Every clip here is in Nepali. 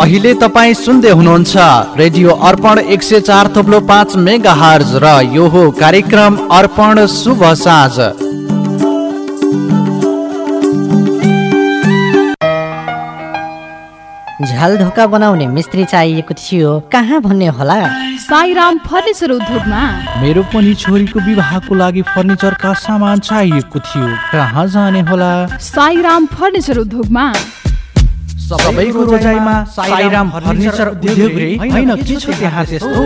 अहिले तपाईँ सुन्दै हुनुहुन्छ रेडियो अर्पण एक सय चार थप्लो पाँच मेगा हर्ज र यो हो कार्यक्रम अर्पण शुभ साँझ। झ्याल ढोका बनाउने मिस्त्री चाहिएको थियो। कहाँ भन्ने होला? साईराम फर्निचर उद्योगमा। मेरो पनि छोरीको विवाहको लागि फर्निचरका सामान चाहिएको थियो। कहाँ जाने होला? साईराम फर्निचर उद्योगमा। सबैको रोजाइमा साईराम फर्निचर उद्योग रे होइन के छ त्यहाँ त्यस्तो?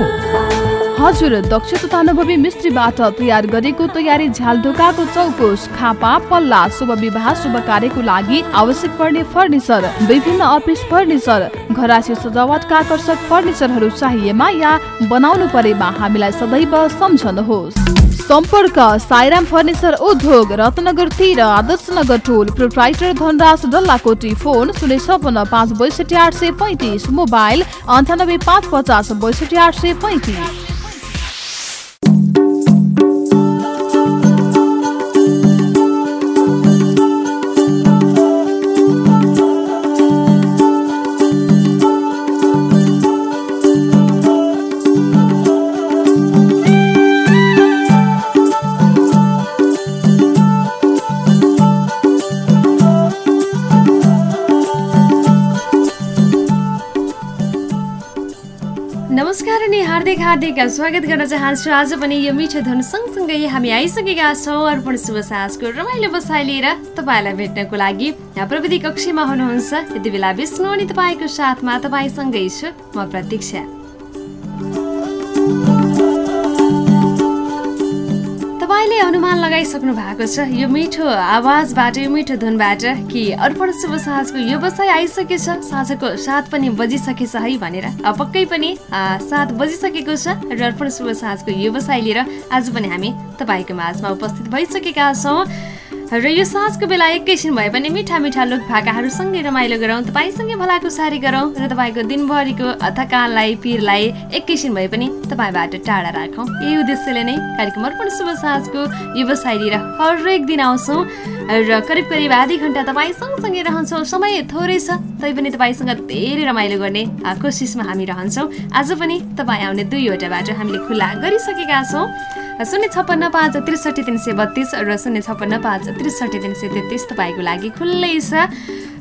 हजुर दक्ष तथा अनुभवी मिस्त्रीबाट तयार गरेको तयारी झ्याल ढोकाको चौकोस खापा पल्ला शुभ विवाह शुभ कार्यको लागि आवश्यक पर्ने फर्निचर विभिन्न अफिस फर्निचर घरासी सजावटका आकर्षक फर्निचरहरू चाहिएमा या बनाउनु परेमा हामीलाई सदैव सम्झनुहोस्। सम्पर्क साइराम फर्निचर उद्योग रत्नगर तिर आदर्श नगर टोल प्रोप्राइटर धनराज डल्लाकोटी फोन शून्य छपन्न पाँच बैसठी आठ सय पैँतिस मोबाइल अन्ठानब्बे पाँच पचास बैसठी आठ सय पैँतिस। हार्दिक हार्दिक स्वागत गर्न चाहन्छु। आज पनि यो मिठो धन सँगसँगै हामी आइसकेका छौँ। अर्पण शुभ साहसको रमाइलो बसाइ लिएर तपाईँलाई भेट्नको लागि प्रविधि कक्षमा हुनुहुन्छ। यति बेला विष्णु अनि तपाईँको साथमा तपाईँसँगै छु। म प्रतीक्षा। अनुमान लगाइसक्नु भएको छ। यो मिठो आवाजबाट यो मिठो धुनबाट कि अर्पण शुभ साँझको यो बसाइ आइसकेछ। साँझको सात पनि बजिसकेछ है भनेर। पक्कै पनि सात बजिसकेको छ र अर्पण शुभ साँझको यो बसाइ लिएर आज पनि हामी तपाईँको माझमा उपस्थित भइसकेका छौँ। र यो साँझको बेला एकैछिन भए पनि मिठा मिठा लोक भाकाहरूसँगै रमाइलो गरौँ। तपाईँसँगै भलाको सारी गरौँ र तपाईँको दिनभरिको थकानलाई पिरलाई एकैछिन भए पनि तपाईँबाट टाढा राखौँ। यही उद्देश्यले नै कार्यक्रम अर्पण शुभ साँझको व्यवसाय लिएर हरेक दिन आउँछौँ र करिब करिब आधी घन्टा तपाईँ सँगसँगै रहन्छौँ। समय थोरै छ तैपनि तपाईँसँग धेरै रमाइलो गर्ने कोसिसमा हामी रहन्छौँ। आज पनि तपाईँ आउने दुईवटा बाटो हामीले खुल्ला गरिसकेका छौँ। शून्य छप्पन्न पाँच त्रिसठी तिन सय बत्तिस र शून्य छप्पन्न पाँच त्रिसठी तिन सय तेत्तिस तपाईँको लागि खुल्लै छ।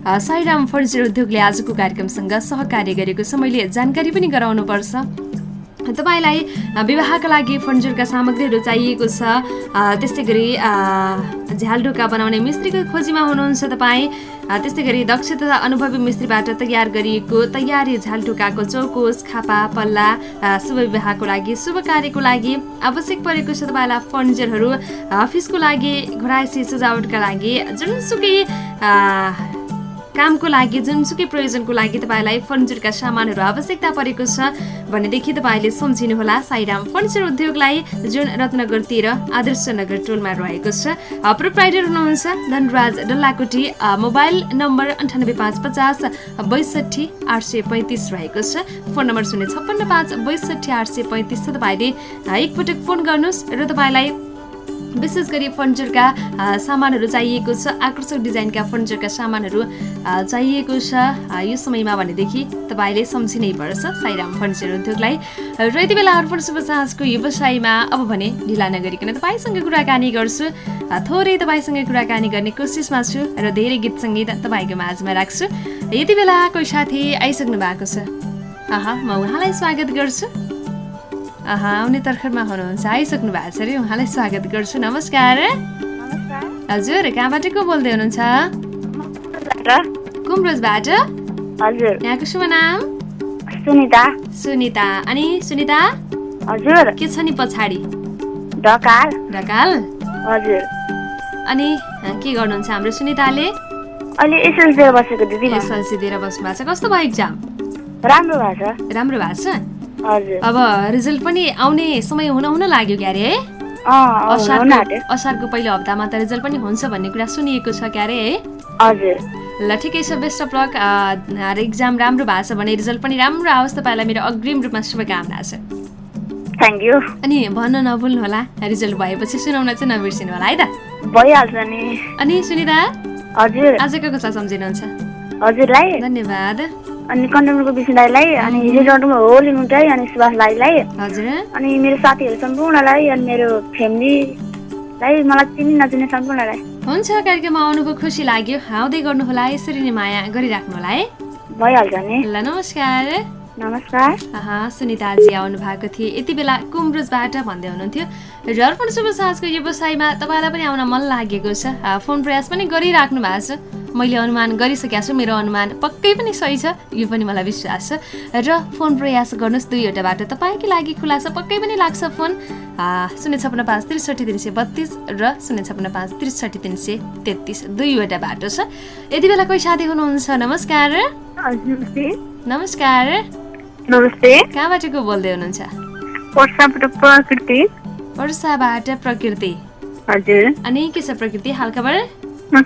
साईराम फर्निचर उद्योगले आजको कार्यक्रमसँग सहकार्य गरेको छ। मैले जानकारी पनि गराउनुपर्छ। तपाईँलाई विवाहका लागि फर्निचरका सामग्रीहरू चाहिएको छ। त्यस्तै गरी झ्यालढोका बनाउने मिस्त्रीको खोजीमा हुनुहुन्छ तपाईँ। त्यस्तै गरी दक्ष तथा अनुभवी मिस्त्रीबाट तयार गरिएको तयारी झ्यालढोकाको चौकोस खापा पल्ला शुभ विवाहको लागि शुभ कार्यको लागि आवश्यक परेको छ तपाईँलाई फर्निचरहरू। अफिसको लागि घोडाइसी सजावटका लागि जुनसुकै कामको लागि जुनसुकै प्रयोजनको लागि तपाईँलाई फर्निचरका सामानहरू आवश्यकता परेको छ भनेदेखि तपाईँले सम्झिनुहोला साईराम फर्निचर उद्योगलाई जुन रत्नगर आदर्श नगर टोलमा रहेको छ। प्रोप्राइटर हुनुहुन्छ धनराज डल्लाकोटी। मोबाइल नम्बर अन्ठानब्बे पाँच पचास बैसठी आठ सय पैँतिस रहेको छ। फोन नम्बर शून्य छप्पन्न पाँच बैसठी आठ सय पैँतिस छ। तपाईँले एकपटक फोन गर्नुहोस् र तपाईँलाई विशेष गरी फर्निचरका सामानहरू चाहिएको छ आकर्षक डिजाइनका फर्निचरका सामानहरू चाहिएको छ यो समयमा भनेदेखि तपाईँले सम्झिनै पर्छ साईराम फर्निचर उद्योगलाई। र यति बेला अर्पण शुभ साँझको व्यवसायमा अब भने ढिला नगरिकन तपाईँसँग कुराकानी गर्छु। थोरै तपाईँसँग कुराकानी गर्ने कोसिसमा छु र धेरै गीत सङ्गीत तपाईँको माझमा राख्छु। यति बेला कोही साथी आइसक्नु भएको छ। आहा म उहाँलाई स्वागत गर्छु। आउने तर्खरमा हुनुहुन्छ। आइसक्नु भएको छ अरे उहाँलाई स्वागत गर्छु। नमस्कार। हजुर कहाँबाट को बोल्दै हुनुहुन्छ? कुम्रोजबाट? हजुर। यहाँको शुभ नाम? सुनिता। सुनिता। अनि सुनिता? हजुर। के छ नि पछाडि? ढकाल। ढकाल? हजुर। अनि के गर्नुहुन्छ हाम्रो सुनिताले? अहिले एसएलसी दिएर बसेको दिदी एसएलसी दिएर बस्नु भएको छ। कस्तो भयो इक्जाम राम्रो भएको छ। राम्रो भएको छ? अब रिजल्ट पनि आउने समय हुन हुन लाग्यो क्यारे है? असारको पहिलो हप्तामा त रिजल्ट पनि हुन्छ भन्ने कुरा सुनिएको छ क्यारे है? ल ठिकै छ बेस्ट अफ लक इक्जाम राम्रो भएको छ भने रिजल्ट पनि राम्रो आओस् तपाईँलाई मेरो अग्रिम रूपमा शुभकामना छ। थ्याङ्क यू अनि भन्न नभुल्नु होला रिजल्ट भएपछि सुनाउन चाहिँ नबिर्सिनु होला है त? भइहाल्छ नि। अनि सुनिता हजुर। आजको कसलाई सम्झिनुहुन्छ? हजुरलाई। धन्यवाद। अनि कन्ट्रोलको विष्णु दाईलाई अनि रेजर्टमा होली मुटाई अनि सुभाष दाईलाई। हजुर। अनि मेरो साथीहरू सम्पूर्णलाई अनि मेरो फ्यामिलीलाई मलाई चिनी नचिने सम्पूर्णलाई हुन्छ कार्यक्रममा आउनुभयो खुसी लाग्यो। आउँदै गर्नुहोला यसरी नै माया गरिराख्नु होला है। भइहाल्छ नि। ल नमस्कार। नमस्कार। सुनिताजी आउनु भएको थिए। यति बेला कुम्ब्रुजबाट भन्दै हुनुहुन्थ्यो। र अर्पण शुभ साँझको व्यवसायमा तपाईँलाई पनि आउन मन लागेको छ। फोन प्रयास पनि गरिराख्नु भएको छ। मैले अनुमान गरिसकेको छु मेरो अनुमान पक्कै पनि सही छ। यो पनि मलाई विश्वास छ। र फोन प्रयास गर्नुहोस् दुईवटा बाटो तपाईँकै लागि खुला छ। पक्कै पनि लाग्छ फोन। शून्य छपन्न पाँच त्रिसठी तिन सय बत्तिस र शून्य छपन्न पाँच त्रिसठी तिन सय तेत्तिस। दुईवटा बाटो छ। यति बेला कोही साथी हुनुहुन्छ? नमस्कार। नमस्कार। नमस्ते। कहाँबाट को बोल्दै हुनुहुन्छ? वर्षाबाट प्रकृति। हजुर। अनि के छ प्रकृति हालखबर?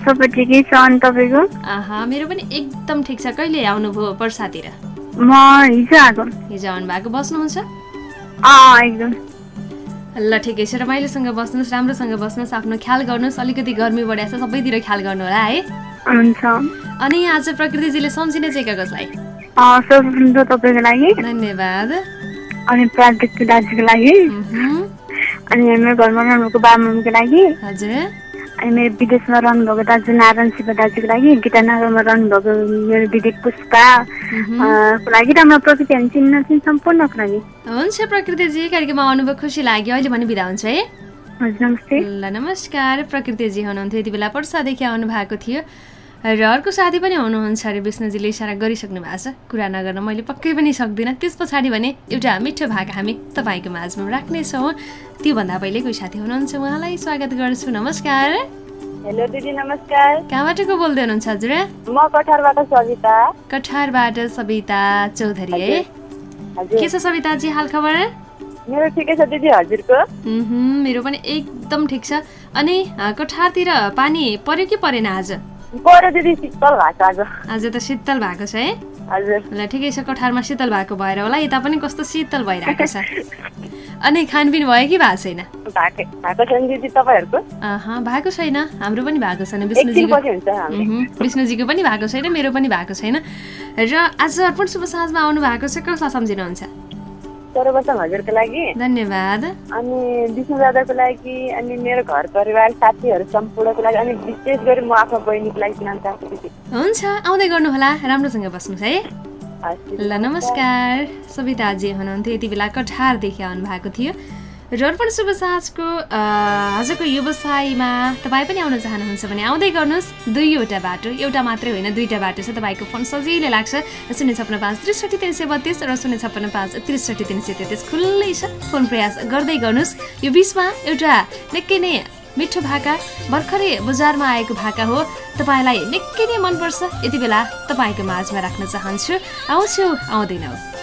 सबै ठिकै छ अनि तपाईँको? आहा मेरो पनि एकदम ठिक छ। कहिले आउनुभयो वर्षातिर? म हिजो आएको। हिजो आउनु भएको बस्नुहुन्छ? एकदम। ल ठिकै छ। रमाइलोसँग बस्नुहोस् राम्रोसँग बस्नुहोस् आफ्नो ख्याल गर्नुहोस्। अलिकति गर्मी बढिया छ सबैतिर ख्याल गर्नु होला है। हुन्छ। अनि आज प्रकृतिजीले सम्झिने चाहिँ कसलाई? सर्वप्रथम तपाईँको लागि। धन्यवाद। अनि प्रान्तिक दाजुको लागि। अनि मेरो घरमा रहनुभएको बाबा मम्मीको लागि। हजुर। अनि मेरो विदेशमा रहनुभएको दाजु नारायण शिव दाजुको लागि। गीतानगरमा रहनुभएको मेरो दिदी पुष्पा को लागि र हाम्रो प्रकृति हामी चिन्न चिन् सम्पूर्णको लागि। हुन्छ प्रकृतिजी कार्यक्रममा आउनुभयो खुसी लाग्यो। अहिले भने बिदा हुन्छ है। हजुर नमस्ते। ल नमस्कार। प्रकृतिजी हुनुहुन्थ्यो यति बेला पर्सादेखि आउनु भएको थियो। र अर्को साथी पनि हुनुहुन्छ अरे विष्णुजीले इसारा गरिसक्नु भएको छ। कुरा नगर्न मैले पक्कै पनि सक्दिनँ। त्यस पछाडि भने एउटा मिठो भाग हामी तपाईँको माझमा राख्नेछौँ। त्योभन्दा पहिले कोही साथी हुनुहुन्छ उहाँलाई स्वागत गर्छु। नमस्कार। हेलो दिदी नमस्कार। कहाँबाट को बोल्दै हुनुहुन्छ हजुर? म कठारबाट सविता। कठारबाट सविता चौधरी है? के छ सविताजी हाल खबर? मेरो ठिकै छ दिदी हजुरको। मेरो पनि एकदम ठिक छ। अनि कठारतिर पानी पर्यो कि परेन आज? आज। आज त शीतल भएको छ है? हजुर ल ठिकै छ कठारमा शीतल भएको भएर होला। यता पनि कस्तो शीतल भइरहेको छ। अनि खानपिन भयो कि भएको छैन? भएको छैन हाम्रो पनि भएको छैन। विष्णुजीको विष्णुजीको पनि भएको छैन मेरो पनि भएको छैन। र आज अर्पण शुभ साँझमा आउनु भएको छ कसलाई सम्झिनुहुन्छ? सर्वप्रथम हजुरको लागि। धन्यवाद। अनि विष्णु दादाको लागि अनि मेरो घर परिवार साथीहरू सम्पूर्णको लागि अनि विशेष गरी म आफ्नो बहिनीको लागि चाहन्छु दिदी हुन्छ आउँदै गर्नुहोला राम्रोसँग बस्नुहोस् है। ल नमस्कार। सविताजी हुनुहुन्थ्यो यति बेला कठारदेखि आउनु भएको थियो। अर्पण शुभ साँझको आजको व्यवसायमा तपाईँ पनि आउन चाहनुहुन्छ भने आउँदै गर्नुहोस्। दुईवटा बाटो एउटा मात्रै होइन दुईवटा बाटो छ। तपाईँको फोन सजिलै लाग्छ। शून्य छप्पन्न पाँच त्रिसठी तिन सय बत्तिस र शून्य छप्पन्न पाँच त्रिसठी तिन सय तेत्तिस। खुल्लै छ। फोन प्रयास गर्दै गर्नुहोस्। यो बिचमा एउटा निकै नै मिठो भाका भर्खरै बजारमा आएको भाका हो। तपाईँलाई निकै नै मनपर्छ। यति बेला तपाईँको माझमा राख्न चाहन्छु। आउँछु आउँदैनौ।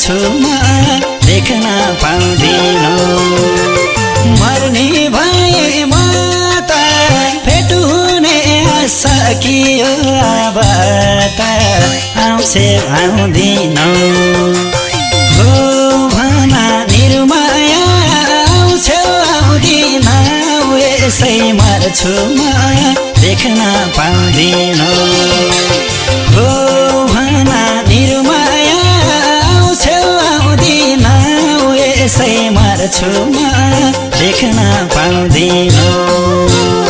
मर्छु म देख्न पाउँदिनौ। मर्ने भए म त भेट हुने सकियो अब आउँछे आउँदिनौ। हो भन निर्माया आउँछौ आउँदिनौ छुमा देख्न पाउँदिन। मर्छुमा देख्न पाउँदिन।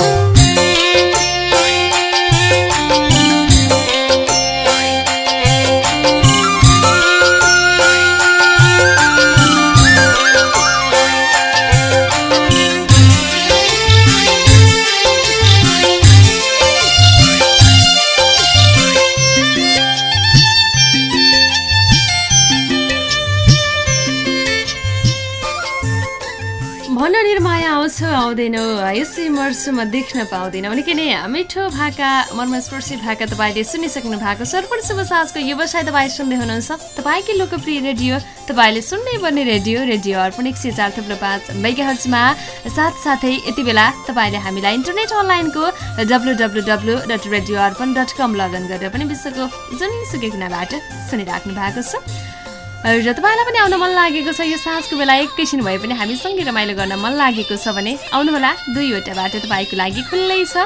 यसै मर्छु म देख्न पाउँदिनँ। निकै नै मिठो भाका मर्मस्पर्शी भाका तपाईँले सुनिसक्नु भएको छ। अर्पण शुभ साँझको व्यवसाय तपाईँ सुन्दै हुनुहुन्छ तपाईँकै लोकप्रिय रेडियो। तपाईँले सुन्नै पर्ने रेडियो रेडियो अर्पण एक सय चार थुप्रो पाँच मेगाहर्चमा। साथसाथै यति बेला तपाईँले हामीलाई इन्टरनेट अनलाइनको W W W dot radio Arpan dot com login गरेर पनि विश्वको जुनसुकै कुनाबाट सुनिराख्नु भएको छ। र तपाईँलाई पनि आउन मन लागेको छ यो साँझको बेला एकैछिन भए पनि हामीसँगै रमाइलो गर्न मन लागेको छ भने आउनुहोला दुईवटा बाटो तपाईँको लागि खुल्लै छ।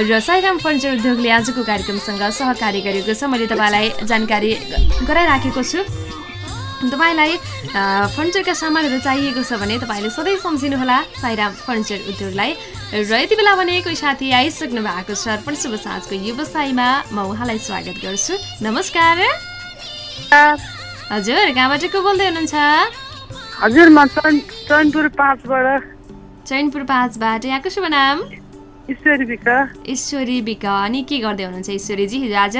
र साईराम फर्निचर उद्योगले आजको कार्यक्रमसँग सहकारी गरेको छ मैले तपाईँलाई जानकारी गराइराखेको छु। तपाईँलाई फर्निचरका सामानहरू चाहिएको छ भने तपाईँले सधैँ सम्झिनुहोला साईराम फर्निचर उद्योगलाई। र यति बेला भने कोही साथी आइसक्नु भएको छ अर्पण शुभ साँझको व्यवसायमा म उहाँलाई स्वागत गर्छु। नमस्कार। हजुर कहाँबाट को बोल्दै हुनुहुन्छ? हजुर म चैन चैनपुर पाँचबाट। चैनपुर पाँचबाट यहाँको शुभ नाम? ईश्वरी विक ईश्वरी विक अनि के गर्दै हुनुहुन्छ ईश्वरीजी हिजो आज?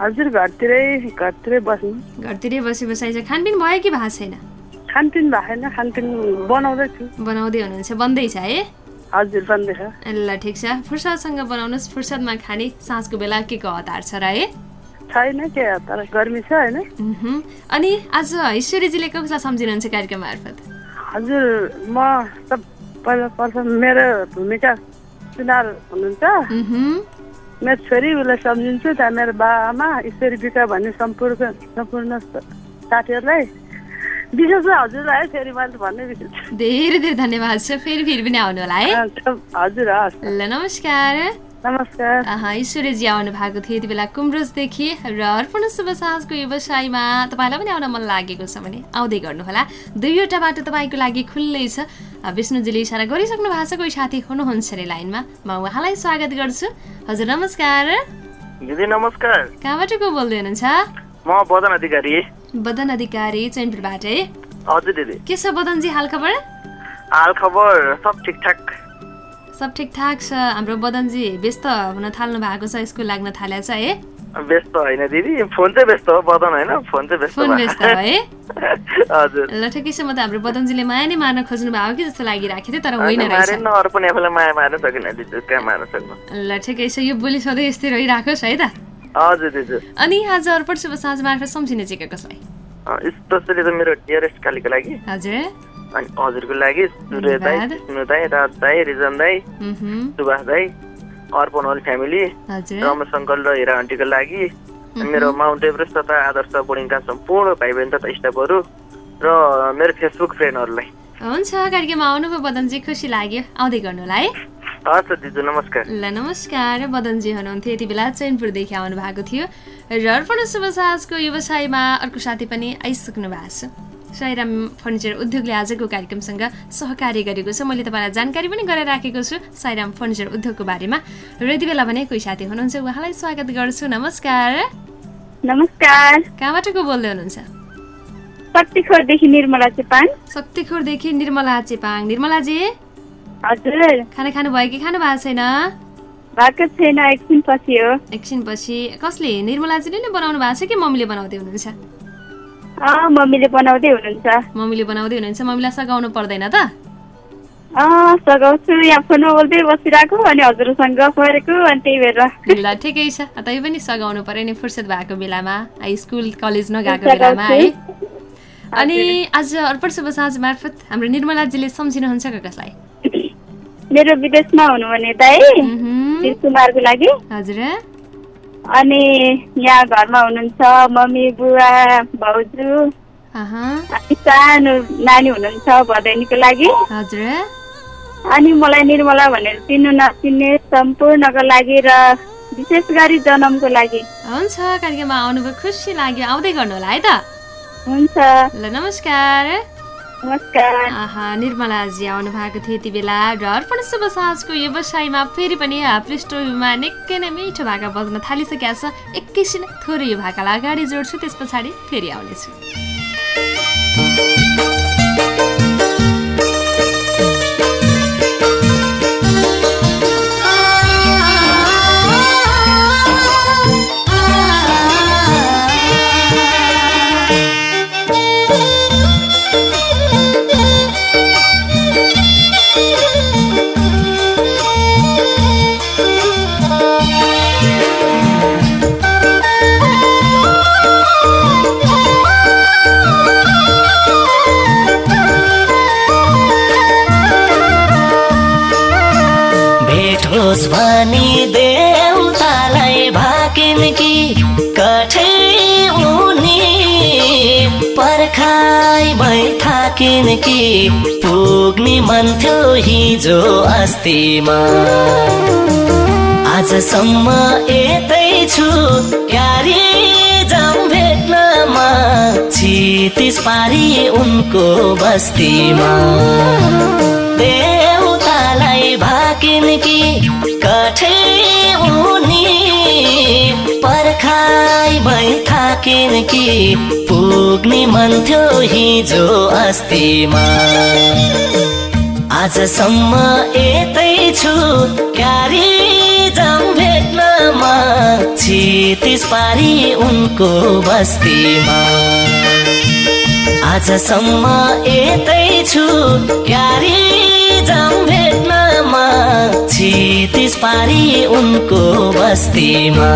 हजुर घरतिरै घरतिरै बस्नु। घरतिरै बसी बसाइ चाहिँ खानपिन भयो कि भएको छैन? खानपिन भएन खानपिन बनाउँदैछु। बनाउँदै हुनुहुन्छ बन्दैछ है? हजुर बन्दैछ। ल ठिक छ। फुर्सदसँग बनाउनुहोस् फुर्सदमा खाने साँझको बेला के को हतार छ र है? छैन के तर गर्मी छ होइन। अनि आज ईश्वरीजीले कसलाई सम्झिनुहुन्छ कार्यक्रम मार्फत? हजुर म त पहिला प्रथम मेरो भूमिका सुनार हुनुहुन्छ। मेरो छोरी उसलाई सम्झिन्छु त्यहाँ मेरो बाबामा ईश्वरी विका भन्ने सम्पूर्ण सम्पूर्ण साथीहरूलाई। विशेष हजुरलाई है फेरि मैले भन्ने धेरै धेरै धन्यवाद छ फेरि फेरि पनि आउनु होला है हजुर हस्। ल नमस्कार। नमस्कार। अँ, ईश्वरीजी आउनु भएको थियो यति बेला कुम्रोजदेखि र अर्पण शुभ साँझको व्यवसायमा तपाईँलाई पनि आउन मन लागेको छ भने आउँदै गर्नुहोला। दुईवटा बाटो तपाईँको लागि खुल्लै छ। विष्णुजीले इसारा गरिसक्नु भएको छ। कोही साथी हुनुहुन्छ अरे लाइनमा? म उहाँलाई स्वागत गर्छु। हजुर नमस्कार। दिदी नमस्कार। कहाँबाट को बोल्दै हुनुहुन्छ? म बदन अधिकारी। बदन अधिकारी चैनपुरबाट। है हजुर दिदी। के छ बदनजी हाल खबर? हाल खबर सब ठिकठाक। सब ठिकठाक छ? हाम्रो बदनजी व्यस्त हुन थाल्नु भएको छ स्कुल लाग्न थालेको छ है? व्यस्त होइन दिदी फोन चाहिँ व्यस्त हो बदन होइन फोन चाहिँ व्यस्त फोन। व्यस्त है हजुर। ल ठिकै छ म त हाम्रो बदनजीले माया नै मार्न खोज्नु भएको कि जस्तो लागिरहेको थियो तर होइन रहेछ। मारेन अरू पनि आफूलाई माया मार्न सकेन दिदी कहाँ मार्न सक्नु? ल ठिकै छ यो बोली सधैँ यस्तै रहिराखोस् है त? हजुर दिदी। अनि आज अर्पण शुभ साँझ मार्फत सम्झिने चाहिँ के कसलाई? स्पेसली त मेरो डियरेस्ट कालीको लागि। हजुर। अनि हजुरको लागि सूर्य दाई। विष्णु दाई राज दाई रिजन दाई सुभाष दाई अर्पण होल फ्यामिली हजुर। रमेश अङ्कल र हिरा आन्टीको लागि मेरो माउन्ट एभरेस्ट तथा आदर्श बोर्डिङका सम्पूर्ण भाइ बहिनी तथा स्टाफहरू र मेरो फेसबुक फ्रेन्डहरूलाई। हुन्छ कार्यक्रममा आउनुभयो बदनजी खुसी लाग्यो। आउँदै गर्नु होला है हस् दिजु नमस्कार। ल नमस्कार। बदनजी हुनुहुन्थ्यो यति बेला चैनपुरदेखि आउनु भएको थियो। र अर्पण शुभ साँझको व्यवसायमा अर्को साथी पनि आइसक्नु भएको छ। साईराम फर्निचर उद्योगले आजको कार्यक्रमसँग सहकार्य गरेको छ। मैले तपाईँलाई जानकारी पनि गराइराखेको छु साईराम फर्निचर उद्योगको बारेमा। र यति बेला भने कोही साथी हुनुहुन्छ उहाँलाई स्वागत गर्छु। नमस्कार। नमस्कार। कहाँबाट को बोल्दै हुनुहुन्छ? शक्तिखोरदेखि निर्मला चेपाङ। शक्तिखोरदेखि निर्मला चेपाङ। निर्मलाजी? हजुर। खाना खानुभयो कि खानु भएको छैन? भएको छैन एकछिन पछि हो। कसले? निर्मलाजीले नै बनाउनु भएको छ कि मम्मीले बनाउँदै हुनुहुन्छ? मम्मीले बनाउँदै हुनुहुन्छ। मम्मीले बनाउँदै हुनुहुन्छ। मम्मीलाई सघाउनु पर्दैन त? सघाउँछु। यहाँ बोल्दै बसिरहेको अनि हजुरसँग परेको अनि त्यही भएर। ल ठिकै छ। तै पनि सघाउनु पर्यो नि फुर्सद भएको बेलामा। स्कुल कलेज नगएको बेलामा है? अनि आज अर्पण शुभ साँझ मार्फत हाम्रो निर्मलाजीले सम्झिनुहुन्छ का कसलाई? मेरो विदेशमा हुनुहुने दाई। कुमारको लागि। हजुर। अनि यहाँ घरमा हुनुहुन्छ मम्मी बुवा भाउजू। अनि सानो नानी हुनुहुन्छ भदैनीको लागि। हजुर। अनि मलाई निर्मला भनेर चिन्नु नचिन्ने सम्पूर्णको लागि र विशेष गरी जन्मको लागि। हुन्छ कार्यक्रममा आउनुभयो खुसी लाग्यो। आउँदै गर्नु होला है त। हुन्छ। ल नमस्कार। निर्मलाजी आउनु भएको थियो यति बेला र अर्पण शुभ साँझको व्यवसायमा फेरि पनि पृष्ठभूमिमा निकै नै मिठो भाका बज्न थालिसकेका छ। एकैछिन थोरै यो भाकालाई अगाडि जोड्छु त्यस पछाडि फेरि आउनेछु। कि पुग्ने मन थियो हिजो अस्तिमा। आजसम्म यतै छु क्यारी जाम भेट्नमा छितिस पारी उनको बस्तीमा। देउतालाई भाकिन कि कठै भइ थाकिन कि पुग्ने मन थियो हिजो अस्तिमा। आजसम्म यतै छु क्यारी जाम भेट्नमा छितिस पारी उनको बस्तीमा। आजसम्म यतै छु क्यारी जाम भेट्नमा छितिस पारी उनको बस्तीमा।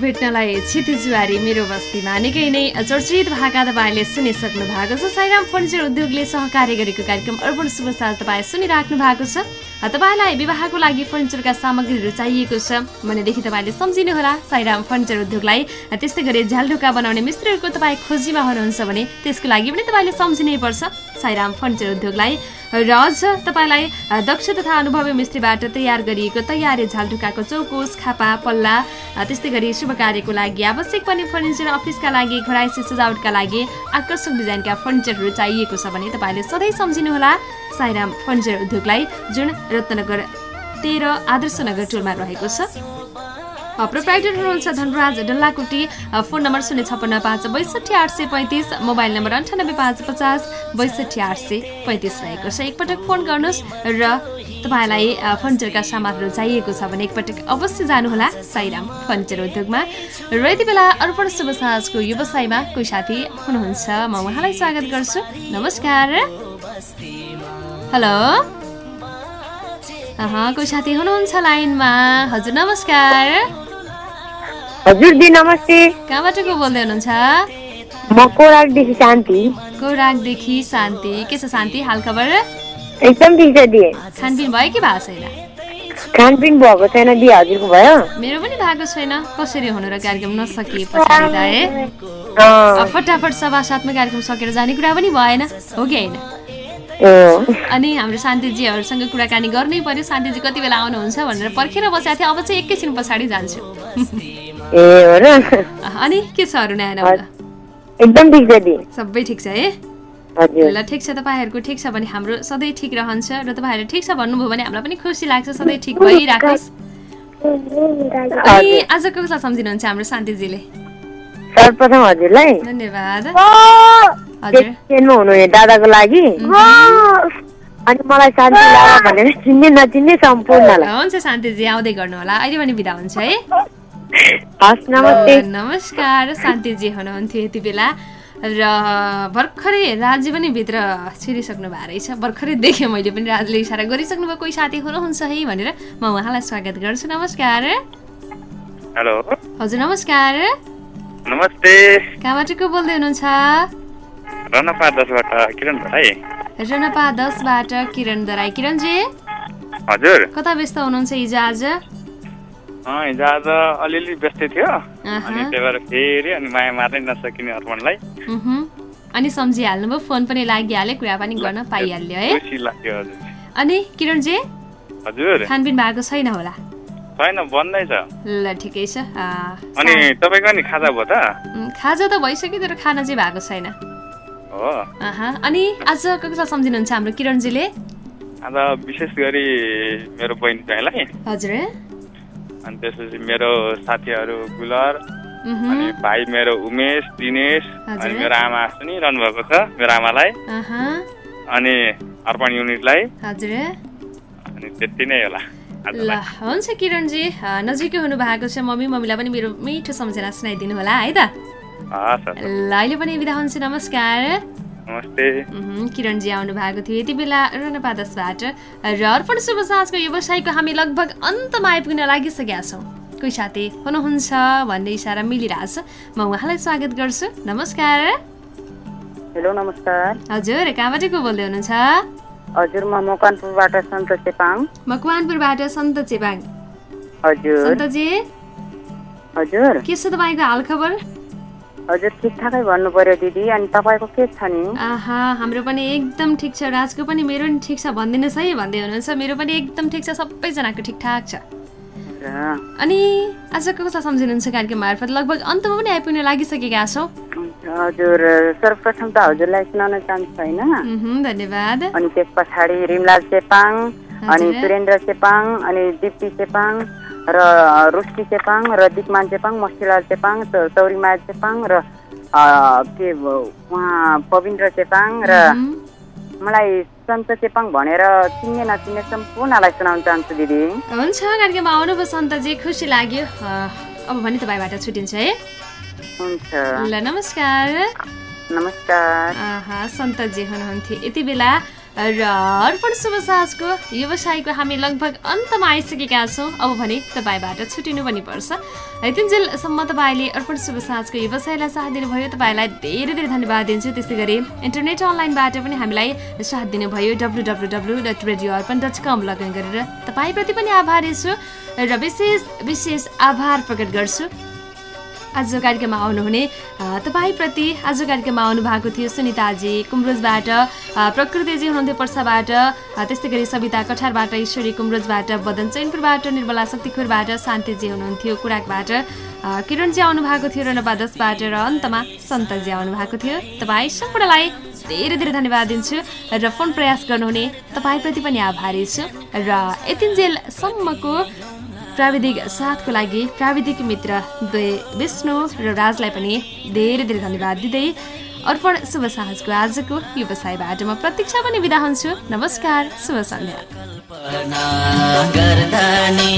भेट्नलाई क्षिति जुवारी मेरो बस्तीमा निकै नै चर्चित भाका तपाईँले सुनिसक्नु भएको छ। साइराम फर्निचर उद्योगले सहकार्य गरेको कार्यक्रम अर्पण शुभ तपाईँ सुनिराख्नु भएको छ। तपाईँलाई विवाहको लागि फर्निचरका सामग्रीहरू चाहिएको छ। भनेदेखि तपाईँले सम्झिनुहोला साइराम फर्निचर उद्योगलाई त्यस्तै गरी झ्यालढोका बनाउने मिस्त्रीहरूको तपाईँ खोजीमा हुनुहुन्छ भने त्यसको लागि पनि तपाईँले सम्झिनै पर्छ। साइराम फर्निचर उद्योगलाई र अझ तपाईँलाई दक्ष तथा अनुभवी मिस्त्रीबाट तयार गरिएको तयारी झालढुकाको चौकोस खापा पल्ला त्यस्तै गरी शुभ कार्यको लागि आवश्यक पर्ने फर्निचर अफिसका लागि घराइसी सजावटका लागि आकर्षक डिजाइनका फर्निचरहरू चाहिएको छ भने तपाईँले सधैँ सम्झिनुहोला। साइराम फर्निचर उद्योगलाई जुन रत्नगर तेह्र आदर्श नगर टोलमा रहेको छ। प्रोप्राइटर हुनुहुन्छ धनराज डल्लाकुटी फोन नम्बर शून्य छप्पन्न पाँच बैसठी आठ सय पैँतिस मोबाइल नम्बर अन्ठानब्बे पाँच पचास बैसठी आठ सय पैँतिस रहेको छ। एकपटक फोन गर्नुहोस् र तपाईँलाई फर्निचरका सामानहरू चाहिएको छ भने एकपटक अवश्य जानुहोला साइराम फर्निचर उद्योगमा। र यति बेला अर्पण शुभ व्यवसायमा कोही साथी हुनुहुन्छ म उहाँलाई स्वागत गर्छु। नमस्कार। हेलो कोही साथी हुनुहुन्छ लाइनमा। हजुर नमस्कार। हजुर दी नमस्ते। कहाँबाट को बोल्दै हुनुहुन्छ? म कोराकदेखि शान्ति। कोराकदेखि शान्ति। के छ शान्ति हाल खबर? एकदम ठिक छ दिए खानपिन भयो कि भएको छैन? खानपिन भएको छैन दि हजुरको भयो। मेरो पनि भएको छैन। कसरी हुनु र कार्यक्रम नसकिए पछाडि त है फटाफट सभा साथमा कार्यक्रम सकेर जाने कुरा पनि भएन। हो कि होइन। अनि हाम्रो शान्तिजीहरूसँग कुराकानी गर्नै पर्यो। शान्तिजी कति बेला आउनुहुन्छ भनेर पर्खेर बसेको थिएँ अब चाहिँ एकैछिन पछाडि जान्छु। अनि के छ अरू नयाँ नौलो? एकदम ठिक छ सबै ठिक छ है? ल ठिक छ तपाईँहरूको ठिक छ भने हाम्रो सधैँ ठिक रहन्छ र तपाईँहरू ठिक छ भन्नुभयो भने हामीलाई पनि खुसी लाग्छ। सधैँ ठिक भइराखोस्। अनि आजको कसलाई सम्झिनुहुन्छ हाम्रो शान्तिजीले। सर्वप्रथम हजुरलाई। धन्यवाद। ट्रेनमा हुनुहुने दादाको लागि। अनि मलाई शान्ति लामा भनेर चिन्ने नचिन्ने सम्पूर्णलाई। हुन्छ शान्तिजी आउँदै गर्नु होला अहिले पनि बिदा हुन्छ है? हस् नमस्ते। नमस्कार। शान्तिजी हुनुहुन्थ्यो यति बेला। र भर्खरै राजी पनि भित्र छिरिसक्नु भएको रहेछ। भर्खरै देखेँ मैले पनि राजले इसारा गरिसक्नु भयो कोही साथी हुनुहुन्छ है भनेर म उहाँलाई स्वागत गर्छु। नमस्कार। हेलो। हजुर नमस्कार। नमस्ते। कहाँबाट को बोल्दै हुनुहुन्छ? रनपा दसबाट किरण भाइ रनपा दसबाट किरण दराई किरणजी? हजुर। कता व्यस्त हुनुहुन्छ हिजो आज? हिजो आज अलिअलि व्यस्तै थियो। अनि त्यही भएर फेरि अनि माया मार्नै नसकिने अर्पणलाई। अनि सम्झिहाल्नुभयो फोन पनि लागिहाल्यो कुरा पनि गर्न पाइहाल्यो है? खुसी लाग्यो हजुर। अनि किरणजी? हजुर। खानपिन भएको छैन होला? छैन बन्दैछ ल ठिकै छ। अनि तपाईँको नि खाजा भयो त? खाजा त भइसक्यो तर खाना चाहिँ भएको छैन। अनि आज कसलाई सम्झिनुहुन्छ हाम्रो किरणजीले? आज विशेष गरी मेरो बहिनी ज्वाइँलाई हजुर। अनि त्यसपछि मेरो साथीहरू गुलर। अनि भाइ मेरो उमेश दिनेश। अनि मेरो आमा सुनिरहनु भएको छ मेरो आमालाई। अनि अर्पण युनिटलाई। हजुर। अनि त्यति नै होला। ल हुन्छ किरणजी। नजिकै हुनु भएको छ मम्मी। मम्मीलाई पनि मेरो मिठो सम्झना सुनाइदिनु होला है त। ल अहिले पनि बिदा हुन्छ नमस्कार। नमस्ते। किरणजी आउनु भएको थियो यति बेला रनपा दसबाट र अर्पण शुभ साँझको व्यवसायको हामी लगभग अन्तमा आइपुग्न लागिसकेका छौँ। कोही साथी हुनुहुन्छ भन्ने इसारा मिलिरहेछ। म उहाँलाई स्वागत गर्छु। नमस्कार। हेलो नमस्कार। हजुर कहाँबाट को बोल्दै हुनुहुन्छ? हजुर म मकवानपुरबाट सन्तोष चेपाङ। मकवानपुरबाट सन्त चेपाङ। हजुर। सन्तजी? हजुर। के छ तपाईँको हाल खबर हजुर ठिकठाकै भन्नु पर्यो दिदी। अनि तपाईँको के छ नि? आहा हाम्रो पनि एकदम ठिक छ। राजको पनि मेरो पनि ठिक छ। भनिदिनुहोस् है भन्दै हुनुहुन्छ। मेरो पनि एकदम ठिक छ। सबैजनाको ठिकठाक छ। अनि आजको कसलाई सम्झिनुहुन्छ कार्यक्रम मार्फत? लगभग अन्तमा पनि आइपुग्न लागिसकेका छौँ। हजुर। सर्वप्रथम त हजुरलाई सुनाउन चाहन्छु होइन? धन्यवाद। अनि त्यस पछाडि रिमलाल चेपाङ अनि। सुरेन्द्र चेपाङ अनि दिप्ती चेपाङ र रुष्टि चेपाङ र दिपमान चेपाङ मस्तीलाल चेपाङ चौ- चौरीमाया चेपाङ र के उहाँ पविन्द्र चेपाङ र मलाई सन्त चेपाङ भनेर चिन्ने नचिन्ने सम्पूर्णलाई सुनाउन चाहन्छु दिदी। हुन्छ कार्यक्रममा आउनुभयो सन्तजी खुसी लाग्यो। अब भने तपाईँबाट छुट्टिन्छ है। हुन्छ। ल नमस्कार। नमस्कार। सन्तजी हुनुहुन्थ्यो। यति बेला र अर्पण शुभ साँझको व्यवसायको हामी लगभग अन्तमा आइसकेका छौँ। अब भने तपाईँबाट छुटिनु पनि पर्छ। यतिन्जेलसम्म तपाईँले अर्पण शुभ साँझको व्यवसायलाई साथ दिनुभयो। तपाईँलाई धेरै धेरै धन्यवाद दिन्छु। त्यस्तै गरी इन्टरनेट अनलाइनबाट पनि हामीलाई साथ दिनुभयो। W W W dot radio Arpan dot com login गरेर तपाईँप्रति पनि आभारी छु र विशेष विशेष आभार प्रकट गर्छु। आज कार्यक्रममा आउनुहुने तपाईँप्रति आज कार्यक्रममा आउनु भएको थियो सुनिताजी कुम्रोजबाट प्रकृतिजी हुनुहुन्थ्यो पर्साबाट त्यस्तै गरी सविता कठारबाट ईश्वरी कुम्रोजबाट बदन चैनपुरबाट निर्मला शक्तिखुरबाट शान्तिजी हुनुहुन्थ्यो कुराकबाट किरणजी आउनु भएको थियो रनपा दसबाट र अन्तमा सन्तजी आउनु भएको थियो। तपाईँ सम्पूर्णलाई धेरै धेरै धन्यवाद दिन्छु र फोन प्रयास गर्नुहुने तपाईँप्रति पनि आभारी छु। र यतिन्जेलसम्मको प्राविधिक साथको लागि प्राविधिक मित्र द्वय विष्णु र राजलाई पनि धेरै धेरै धन्यवाद दिँदै अर्पण शुभ साँझको आजको व्यवसायबाट म प्रतीक्षा पनि बिदा हुन्छु। नमस्कार शुभ सन्ध्या। कल्पना गर्दा नि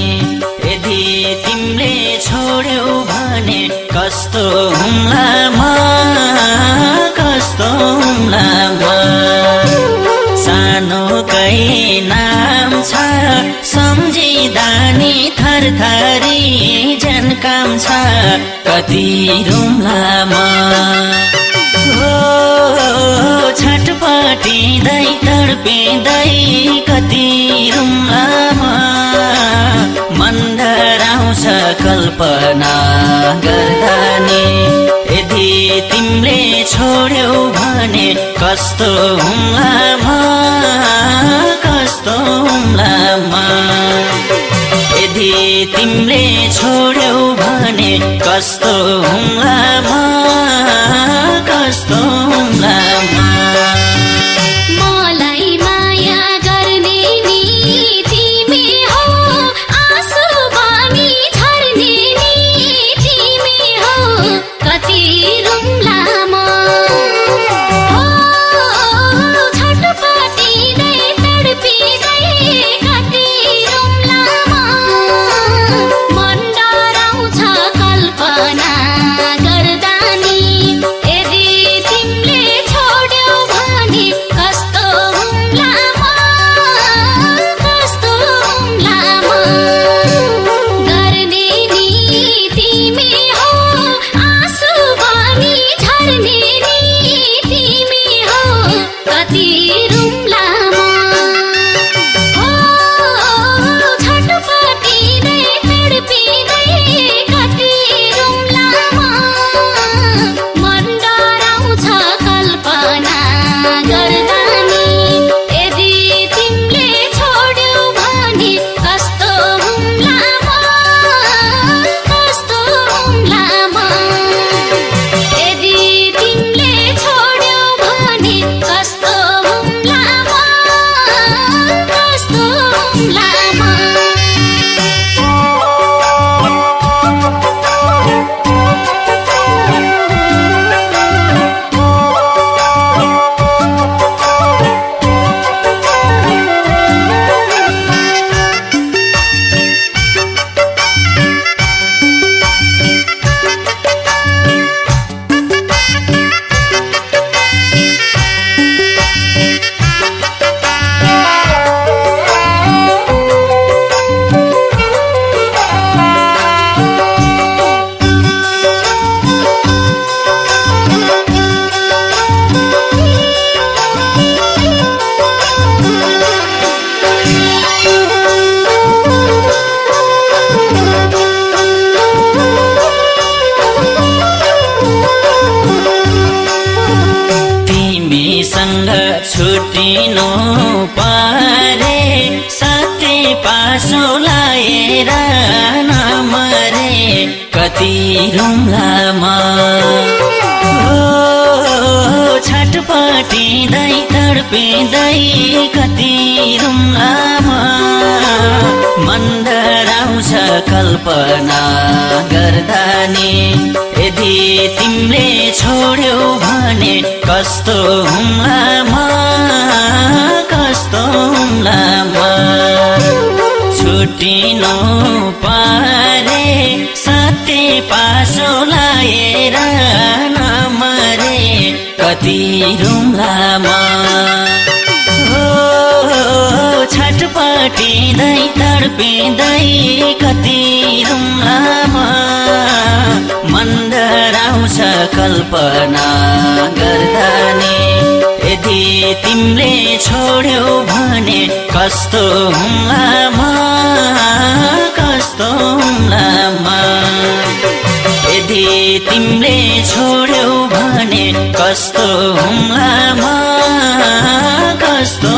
यदि तिमीले छोड्यौ भने कस्तो हुम्ला म कस्तो हुम्ला म? सानोकै नाम छ सम्झिँदा दानी थर थरी झन्काम छ कति रुम्लामा हो छटपटिँदै तडपिँदै कति रुम्लामा मन आउँछ कल्पना गर्दा तिमीले छोड्यौ भने कस्तो हुम्लामा कस्तो हुम्लामा यदि तिमीले छोड्यौ भने कस्तो हुम्लामा कस्तो हुम्लामा मलाई छुटिनु पारे साथै पासो लाएर नमरे कति रुम्लामा। छटपटिँदै तडपिँदै कति रुम्लामा। मन डराउँछ कल्पना गर्दा नि यदि तिमीले छोड्यौ भने कस्तो हुम्लामा कस्तो हुम्लामा छुटिनु पारे साथै पासो लाएर नमरे कति रुम्लामा छटपटिँदै तडपिँदै कति रुम्लामा मन डराउँछ कल्पना गर्दा यदि तिमीले छोड्यौ भने कस्तो हुम्लामा कस्तो हुम्लामा यदि तिमीले छोड्यौ भने कस्तो हुम्लामा कस्तो